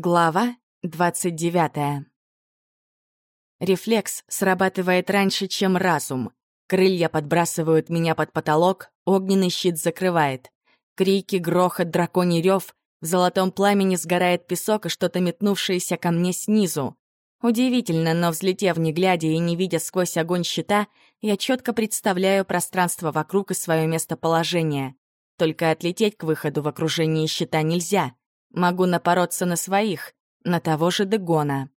Глава 29. Рефлекс срабатывает раньше, чем разум. Крылья подбрасывают меня под потолок, огненный щит закрывает. Крики, грохот, драконий рев, в золотом пламени сгорает песок и что-то метнувшееся ко мне снизу. Удивительно, но взлетев не глядя и не видя сквозь огонь щита, я четко представляю пространство вокруг и свое местоположение. Только отлететь к выходу в окружении щита нельзя — Могу напороться на своих, на того же Дегона.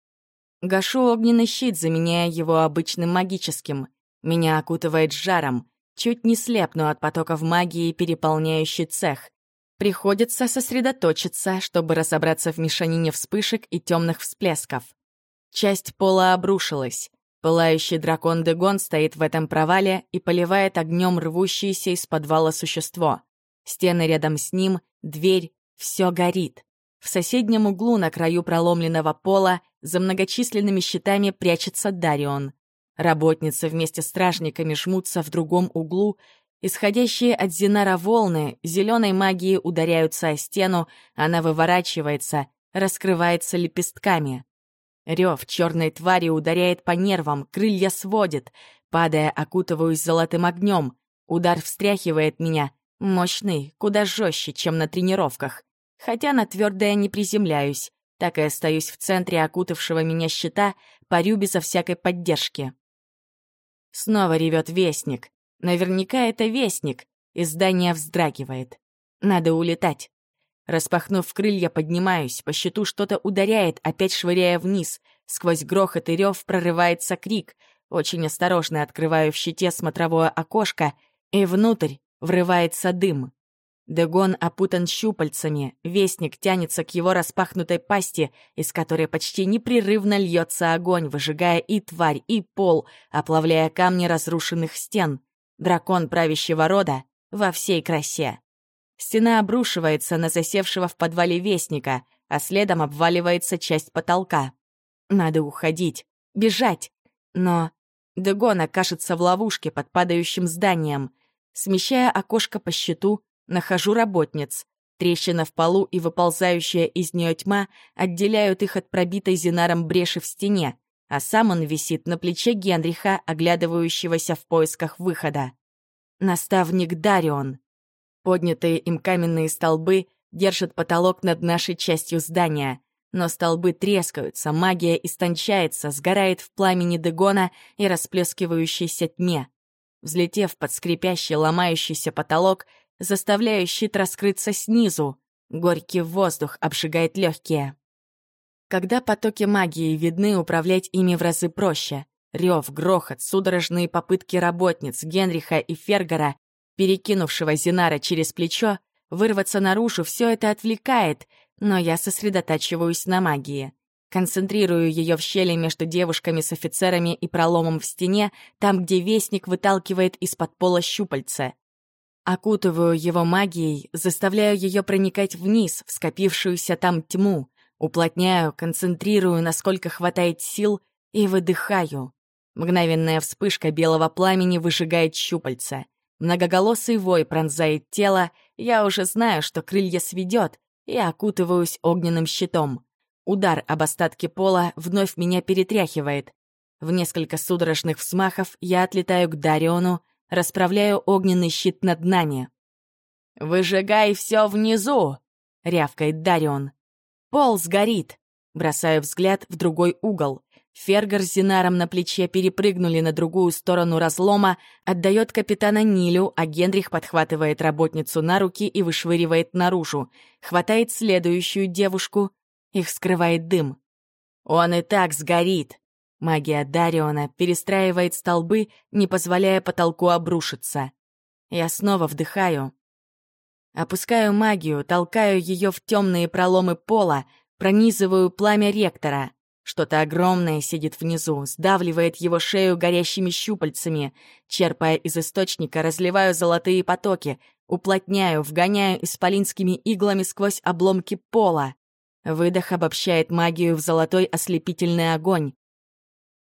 Гашу огненный щит, заменяя его обычным магическим. Меня окутывает жаром. Чуть не слепну от потоков магии, переполняющий цех. Приходится сосредоточиться, чтобы разобраться в мешанине вспышек и темных всплесков. Часть пола обрушилась. Пылающий дракон Дегон стоит в этом провале и поливает огнем рвущееся из подвала существо. Стены рядом с ним, дверь, все горит. В соседнем углу на краю проломленного пола за многочисленными щитами прячется Дарион. Работницы вместе с стражниками жмутся в другом углу. Исходящие от Зинара волны зеленой магии ударяются о стену, она выворачивается, раскрывается лепестками. Рев черной твари ударяет по нервам, крылья сводит. Падая, окутываюсь золотым огнем. Удар встряхивает меня. Мощный, куда жестче, чем на тренировках. Хотя на твердое не приземляюсь, так и остаюсь в центре окутавшего меня щита, парю безо всякой поддержки. Снова ревет вестник. Наверняка это вестник. И здание вздрагивает. Надо улетать. Распахнув крылья, поднимаюсь, по щиту что-то ударяет, опять швыряя вниз. Сквозь грохот и рев прорывается крик. Очень осторожно открываю в щите смотровое окошко, и внутрь врывается дым. Дегон опутан щупальцами, вестник тянется к его распахнутой пасти, из которой почти непрерывно льется огонь, выжигая и тварь, и пол, оплавляя камни разрушенных стен. Дракон правящего рода во всей красе. Стена обрушивается на засевшего в подвале вестника, а следом обваливается часть потолка. Надо уходить, бежать. Но Дегон окажется в ловушке под падающим зданием. Смещая окошко по щиту, Нахожу работниц. Трещина в полу и выползающая из нее тьма отделяют их от пробитой Зинаром бреши в стене, а сам он висит на плече Генриха, оглядывающегося в поисках выхода. Наставник Дарион. Поднятые им каменные столбы держат потолок над нашей частью здания. Но столбы трескаются, магия истончается, сгорает в пламени Дегона и расплескивающейся тьме. Взлетев под скрипящий, ломающийся потолок, заставляя щит раскрыться снизу. Горький воздух обжигает легкие. Когда потоки магии видны, управлять ими в разы проще. Рев, грохот, судорожные попытки работниц Генриха и Фергора, перекинувшего Зинара через плечо, вырваться наружу, все это отвлекает, но я сосредотачиваюсь на магии. Концентрирую ее в щели между девушками с офицерами и проломом в стене, там, где вестник выталкивает из-под пола щупальца. Окутываю его магией, заставляю ее проникать вниз, в скопившуюся там тьму, уплотняю, концентрирую, насколько хватает сил, и выдыхаю. Мгновенная вспышка белого пламени выжигает щупальца. Многоголосый вой пронзает тело, я уже знаю, что крылья сведет, и окутываюсь огненным щитом. Удар об остатки пола вновь меня перетряхивает. В несколько судорожных взмахов я отлетаю к Дариону, расправляю огненный щит над нами. «Выжигай все внизу!» — рявкает Дарион. «Пол сгорит!» Бросаю взгляд в другой угол. Фергар с Зинаром на плече перепрыгнули на другую сторону разлома, отдает капитана Нилю, а Генрих подхватывает работницу на руки и вышвыривает наружу. Хватает следующую девушку. Их скрывает дым. «Он и так сгорит!» Магия Дариона перестраивает столбы, не позволяя потолку обрушиться. Я снова вдыхаю. Опускаю магию, толкаю ее в темные проломы пола, пронизываю пламя ректора. Что-то огромное сидит внизу, сдавливает его шею горящими щупальцами. Черпая из источника, разливаю золотые потоки, уплотняю, вгоняю исполинскими иглами сквозь обломки пола. Выдох обобщает магию в золотой ослепительный огонь.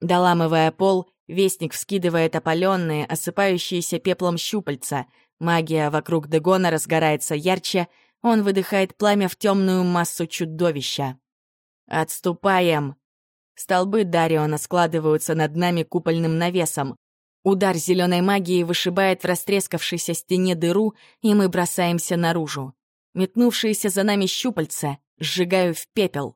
Доламывая пол, вестник вскидывает опаленные, осыпающиеся пеплом щупальца. Магия вокруг Дегона разгорается ярче, он выдыхает пламя в темную массу чудовища. «Отступаем!» Столбы Дариона складываются над нами купольным навесом. Удар зеленой магии вышибает в растрескавшейся стене дыру, и мы бросаемся наружу. Метнувшиеся за нами щупальца сжигаю в пепел.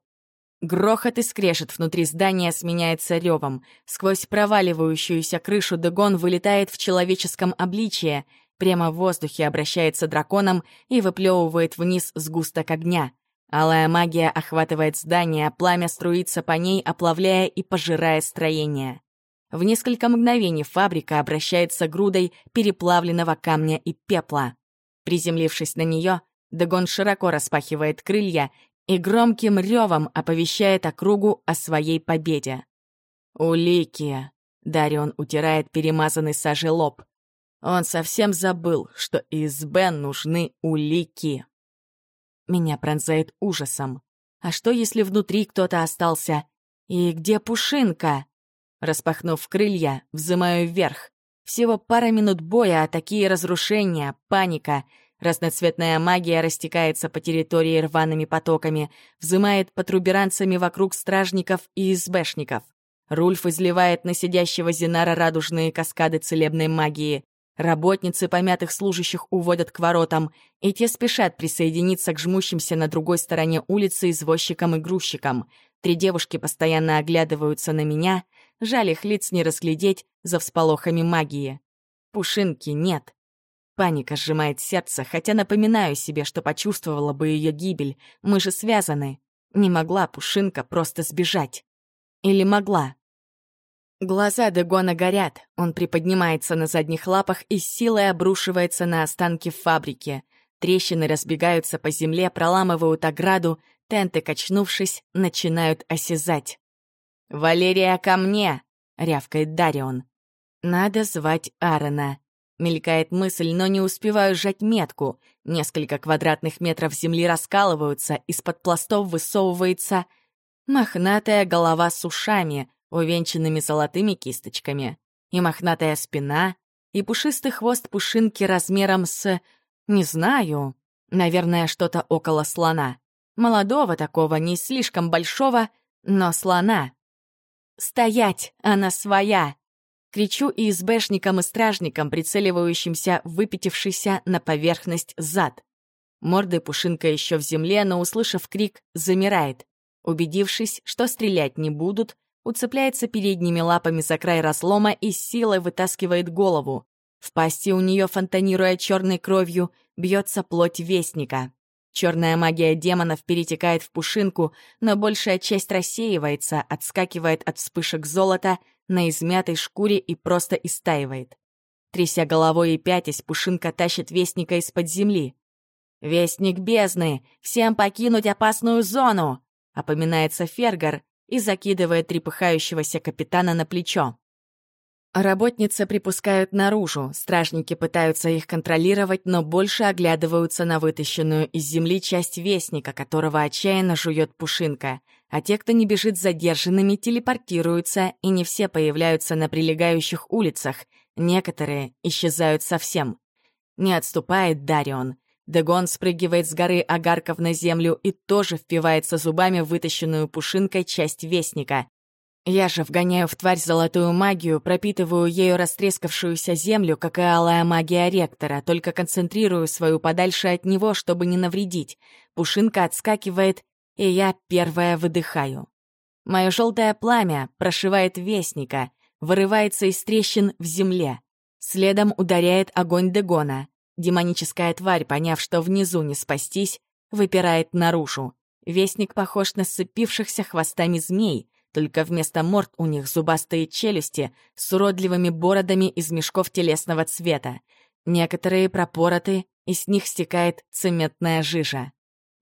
Грохот и скрежет внутри здания сменяется ревом. Сквозь проваливающуюся крышу Дегон вылетает в человеческом обличье, прямо в воздухе обращается драконом и выплевывает вниз сгусток огня. Алая магия охватывает здание, пламя струится по ней, оплавляя и пожирая строение. В несколько мгновений фабрика обращается грудой переплавленного камня и пепла. Приземлившись на нее, Дагон широко распахивает крылья и громким ревом оповещает округу о своей победе. «Улики!» — Дарион утирает перемазанный сажей лоб. Он совсем забыл, что из Бен нужны улики. Меня пронзает ужасом. А что, если внутри кто-то остался? И где Пушинка? Распахнув крылья, взымаю вверх. Всего пара минут боя, а такие разрушения, паника. Разноцветная магия растекается по территории рваными потоками, взымает потруберанцами вокруг стражников и избэшников. Рульф изливает на сидящего Зинара радужные каскады целебной магии. Работницы помятых служащих уводят к воротам, и те спешат присоединиться к жмущимся на другой стороне улицы извозчикам и грузчикам. Три девушки постоянно оглядываются на меня, жаль их лиц не разглядеть за всполохами магии. Пушинки нет. Паника сжимает сердце, хотя напоминаю себе, что почувствовала бы ее гибель. Мы же связаны. Не могла Пушинка просто сбежать. Или могла? Глаза Дегона горят, он приподнимается на задних лапах и с силой обрушивается на останки фабрики. Трещины разбегаются по земле, проламывают ограду, тенты, качнувшись, начинают осязать. «Валерия, ко мне!» — рявкает Дарион. «Надо звать Аарона». Мелькает мысль, но не успеваю сжать метку. Несколько квадратных метров земли раскалываются, из-под пластов высовывается мохнатая голова с ушами, увенчанными золотыми кисточками, и мохнатая спина, и пушистый хвост пушинки размером с... не знаю, наверное, что-то около слона. Молодого такого, не слишком большого, но слона. «Стоять! Она своя!» Кричу и избэшникам и стражникам, прицеливающимся выпятившийся на поверхность зад. Мордой пушинка еще в земле, но, услышав крик, замирает. Убедившись, что стрелять не будут, уцепляется передними лапами за край разлома и силой вытаскивает голову. В пасти у нее, фонтанируя черной кровью, бьется плоть вестника. Черная магия демонов перетекает в пушинку, но большая часть рассеивается, отскакивает от вспышек золота на измятой шкуре и просто истаивает. Тряся головой и пятясь, пушинка тащит вестника из-под земли. «Вестник бездны! Всем покинуть опасную зону!» — опоминается Фергар, и закидывает трепыхающегося капитана на плечо. Работницы припускают наружу, стражники пытаются их контролировать, но больше оглядываются на вытащенную из земли часть вестника, которого отчаянно жует пушинка. А те, кто не бежит задержанными, телепортируются, и не все появляются на прилегающих улицах, некоторые исчезают совсем. Не отступает Дарион. Дегон спрыгивает с горы огарков на землю и тоже впивается зубами вытащенную пушинкой часть вестника. Я же вгоняю в тварь золотую магию, пропитываю ею растрескавшуюся землю, как и алая магия ректора, только концентрирую свою подальше от него, чтобы не навредить. Пушинка отскакивает, и я первая выдыхаю. Мое желтое пламя прошивает вестника, вырывается из трещин в земле. Следом ударяет огонь Дегона. Демоническая тварь, поняв, что внизу не спастись, выпирает наружу. Вестник похож на сцепившихся хвостами змей, только вместо морд у них зубастые челюсти с уродливыми бородами из мешков телесного цвета. Некоторые пропороты, и с них стекает цементная жижа.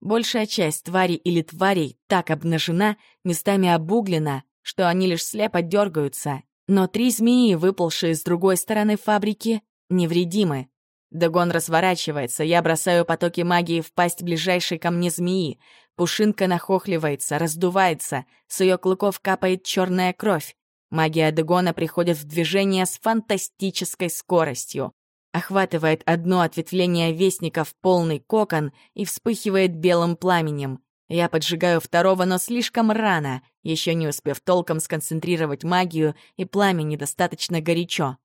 Большая часть тварей или тварей так обнажена, местами обуглена, что они лишь слепо дергаются. Но три змеи, выползшие с другой стороны фабрики, невредимы. Дагон разворачивается, я бросаю потоки магии в пасть ближайшей ко мне змеи. Пушинка нахохливается, раздувается, с ее клыков капает черная кровь. Магия Дагона приходит в движение с фантастической скоростью. Охватывает одно ответвление вестника в полный кокон и вспыхивает белым пламенем. Я поджигаю второго, но слишком рано, еще не успев толком сконцентрировать магию, и пламя недостаточно горячо.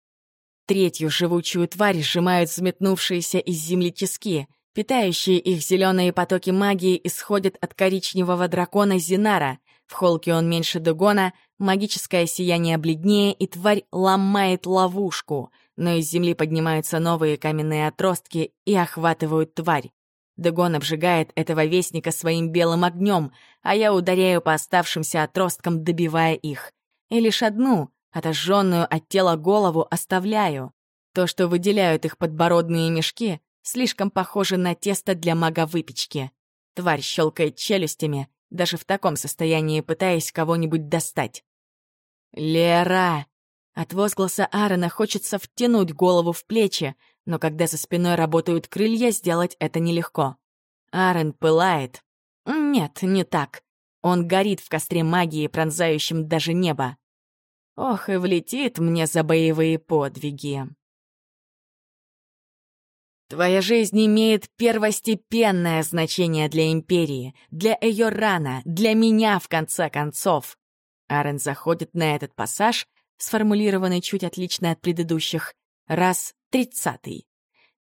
Третью живучую тварь сжимают взметнувшиеся из земли тиски. Питающие их зеленые потоки магии исходят от коричневого дракона Зинара. В холке он меньше Дугона, магическое сияние бледнее, и тварь ломает ловушку. Но из земли поднимаются новые каменные отростки и охватывают тварь. Дегон обжигает этого вестника своим белым огнем, а я ударяю по оставшимся отросткам, добивая их. И лишь одну, отожженную от тела голову, оставляю. То, что выделяют их подбородные мешки, слишком похоже на тесто для мага-выпечки. Тварь щелкает челюстями, даже в таком состоянии пытаясь кого-нибудь достать. «Лера!» От возгласа Аарона хочется втянуть голову в плечи, но когда за спиной работают крылья, сделать это нелегко. Аарон пылает. Нет, не так. Он горит в костре магии, пронзающем даже небо. Ох, и влетит мне за боевые подвиги. Твоя жизнь имеет первостепенное значение для Империи, для ее рана, для меня, в конце концов. Арен заходит на этот пассаж, сформулированный чуть отлично от предыдущих, раз тридцатый.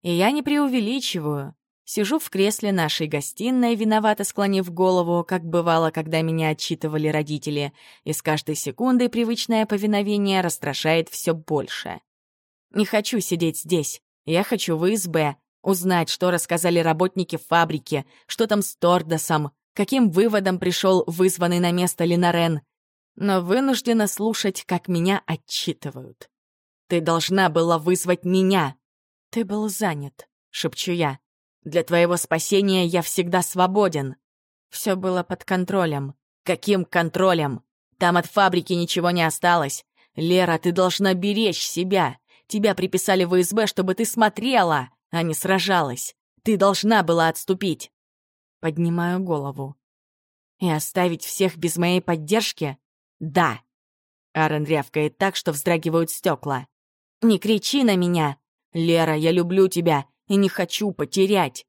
И я не преувеличиваю. Сижу в кресле нашей гостиной, виновато склонив голову, как бывало, когда меня отчитывали родители, и с каждой секундой привычное повиновение расстрашает все больше. Не хочу сидеть здесь. Я хочу в ИСБ, узнать, что рассказали работники фабрики, что там с Тордосом, каким выводом пришел вызванный на место Линарен. Но вынуждена слушать, как меня отчитывают. «Ты должна была вызвать меня!» «Ты был занят», — шепчу я. «Для твоего спасения я всегда свободен». Все было под контролем. Каким контролем? Там от фабрики ничего не осталось. Лера, ты должна беречь себя. Тебя приписали в ИСБ, чтобы ты смотрела, а не сражалась. Ты должна была отступить. Поднимаю голову. И оставить всех без моей поддержки? Да. Аарон рявкает так, что вздрагивают стекла. «Не кричи на меня! Лера, я люблю тебя и не хочу потерять!»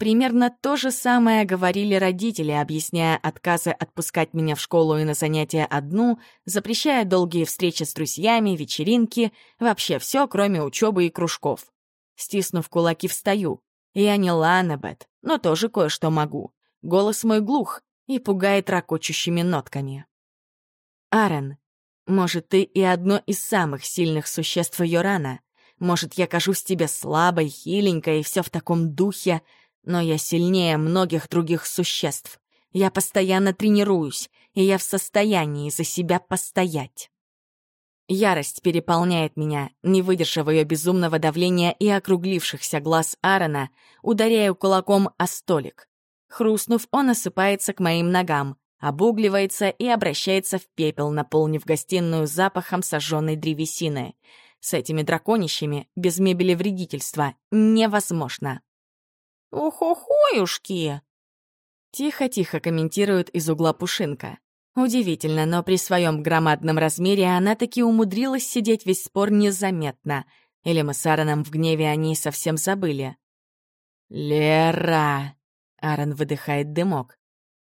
Примерно то же самое говорили родители, объясняя отказы отпускать меня в школу и на занятия одну, запрещая долгие встречи с друзьями, вечеринки, вообще все, кроме учебы и кружков. Стиснув кулаки, встаю. Я не Ланебет, но тоже кое-что могу. Голос мой глух и пугает ракочущими нотками. Арен, может, ты и одно из самых сильных существ Йорана. Может, я кажусь тебе слабой, хиленькой и все в таком духе, но я сильнее многих других существ. Я постоянно тренируюсь, и я в состоянии за себя постоять. Ярость переполняет меня, не выдержав ее безумного давления и округлившихся глаз Аарона, ударяю кулаком о столик. Хрустнув, он осыпается к моим ногам, обугливается и обращается в пепел, наполнив гостиную запахом сожженной древесины. С этими драконищами без мебели вредительства невозможно. «Ухухуюшки!» Тихо-тихо комментирует из угла Пушинка. Удивительно, но при своем громадном размере она таки умудрилась сидеть весь спор незаметно. Или мы с Аароном в гневе о ней совсем забыли. «Лера!» — Аарон выдыхает дымок.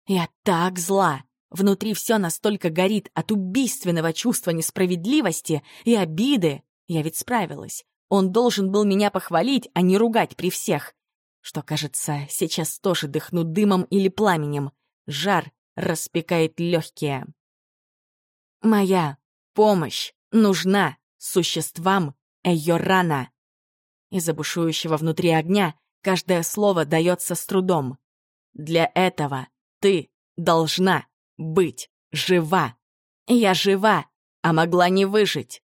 Я так зла. Внутри все настолько горит от убийственного чувства несправедливости и обиды. Я ведь справилась. Он должен был меня похвалить, а не ругать при всех. Что, кажется, сейчас тоже дыхну дымом или пламенем. Жар распекает легкие. Моя помощь нужна существам Эйорана. Из-за бушующего внутри огня каждое слово дается с трудом. Для этого ты должна быть жива. Я жива, а могла не выжить.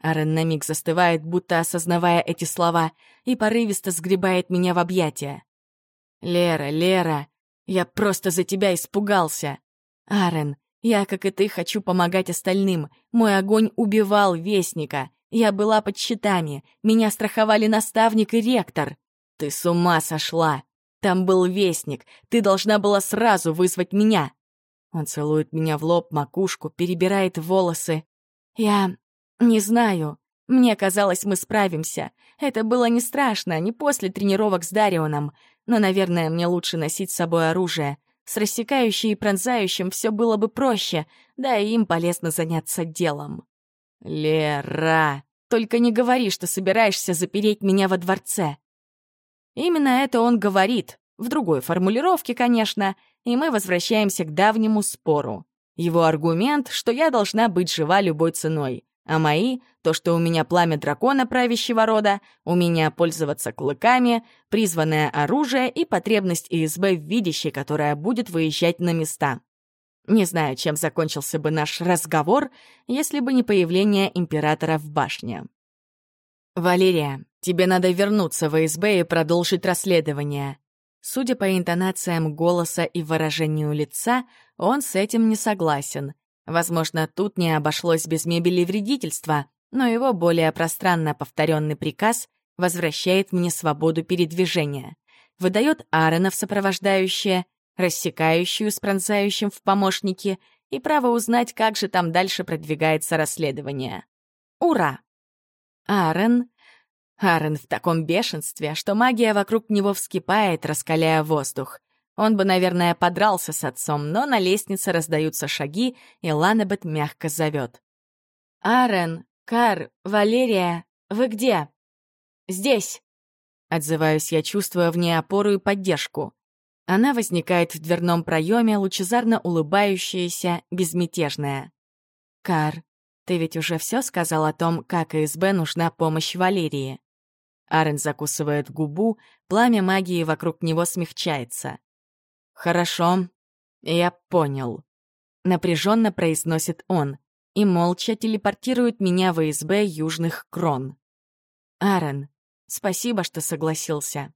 Арен на миг застывает, будто осознавая эти слова, и порывисто сгребает меня в объятия. «Лера, Лера, я просто за тебя испугался. Арен, я, как и ты, хочу помогать остальным. Мой огонь убивал Вестника. Я была под щитами. Меня страховали наставник и ректор. Ты с ума сошла. Там был вестник. Ты должна была сразу вызвать меня. Он целует меня в лоб, макушку, перебирает волосы. Я не знаю. Мне казалось, мы справимся. Это было не страшно, не после тренировок с Дарионом. Но, наверное, мне лучше носить с собой оружие. С рассекающей и пронзающим все было бы проще, да и им полезно заняться делом. «Лера, только не говори, что собираешься запереть меня во дворце». Именно это он говорит, в другой формулировке, конечно, и мы возвращаемся к давнему спору. Его аргумент, что я должна быть жива любой ценой, а мои — то, что у меня пламя дракона правящего рода, у меня пользоваться клыками, призванное оружие и потребность ИСБ в видящей, которая будет выезжать на места. Не знаю, чем закончился бы наш разговор, если бы не появление императора в башне. «Валерия, тебе надо вернуться в ИСБ и продолжить расследование». Судя по интонациям голоса и выражению лица, он с этим не согласен. Возможно, тут не обошлось без мебели вредительства, но его более пространно повторенный приказ возвращает мне свободу передвижения. Выдает Аарона в сопровождающее, рассекающую с пронзающим в помощники и право узнать, как же там дальше продвигается расследование. Ура! Аарон... Аарон в таком бешенстве, что магия вокруг него вскипает, раскаляя воздух. Он бы, наверное, подрался с отцом, но на лестнице раздаются шаги, и Ланебет мягко зовет. «Аарон, Кар, Валерия, вы где?» «Здесь!» Отзываюсь я, чувствуя в ней опору и поддержку. Она возникает в дверном проеме, лучезарно улыбающаяся, безмятежная. «Кар, ты ведь уже все сказал о том, как ИСБ нужна помощь Валерии?» Арен закусывает губу, пламя магии вокруг него смягчается. «Хорошо, я понял», — напряженно произносит он и молча телепортирует меня в ИСБ Южных Крон. «Арен, спасибо, что согласился».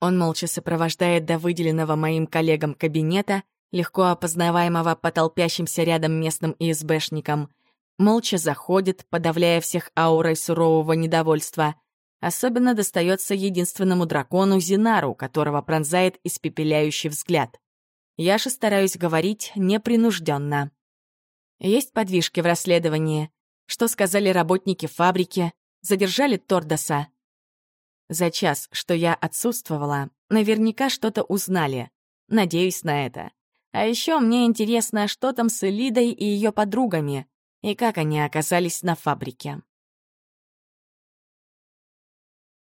Он молча сопровождает до выделенного моим коллегам кабинета, легко опознаваемого по толпящимся рядом местным ИСБшникам, молча заходит, подавляя всех аурой сурового недовольства. Особенно достается единственному дракону Зинару, которого пронзает испепеляющий взгляд. Я же стараюсь говорить непринужденно. Есть подвижки в расследовании. Что сказали работники фабрики? Задержали Тордоса? За час, что я отсутствовала, наверняка что-то узнали. Надеюсь на это. А еще мне интересно, что там с Элидой и ее подругами, и как они оказались на фабрике.